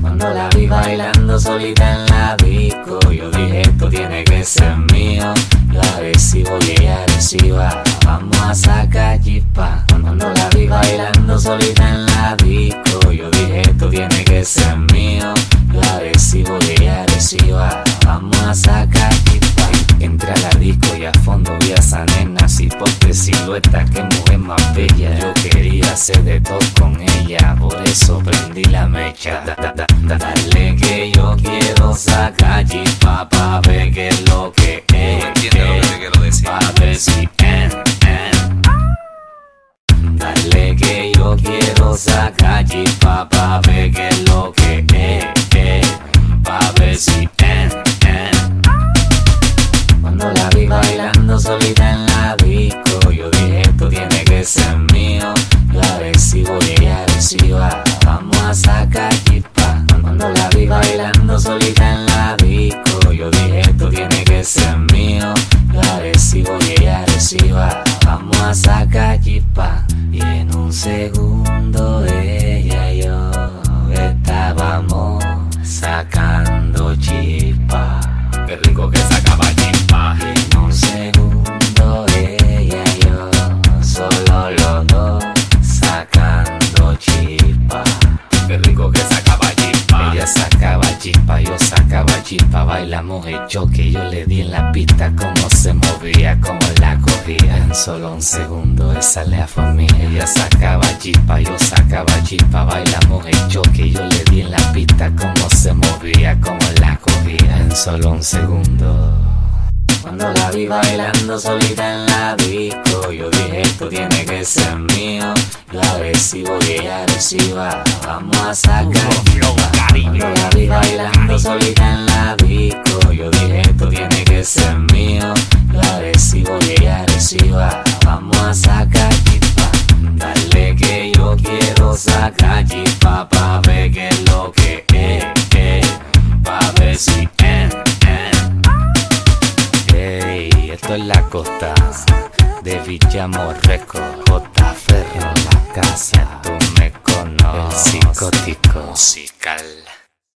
Cuando la vi bailando solita en la disco, yo dije esto tiene que ser mío. Yo agresivo y ella agresiva, vamos a sacar chispa. Cuando la vi bailando solita en la disco, yo dije esto tiene que ser mío. Yo agresivo y ella agresiva, vamos a sacar chispa. Entré a la disco y a fondo vi a esa nena, si silueta, que. Yo de todo con ella, por eso prendí la mecha. Da, da, da, da, dale que yo quiero sacar chispa pa' ver qué es lo que es. entiendes lo que te quiero decir. Pa' ver si en, en. Dale que yo quiero sacar chispa pa' ver qué es lo que es. es. Pa' ver si en, en. Cuando la vi bailando solita en la disco, solita en la disco, yo dije esto tiene que ser mío. Yo agresivo y ella agresiva, vamos a sacar chispa. Y en un segundo chispa, bailamos el choque, yo le di en la pista cómo se movía, cómo la cogía. En solo un segundo esa le fue mí. Ella sacaba chispa, yo sacaba chispa, bailamos el choque, yo le di en la pista cómo se movía, cómo la cogía. En solo un segundo. Cuando la vi bailando solita en la disco, vamos a sacar. Cuando la vi bailando solita en la disco, yo dije esto tiene que ser mío. Yo agresivo y ella agresiva, vamos a sacar chispa. Dale que yo quiero sacar chispa pa' ver qué es lo que es, pa' ver si en. Ey, esto es la costa de Villamo Record, J. Ferro, la casa, psicótico musical.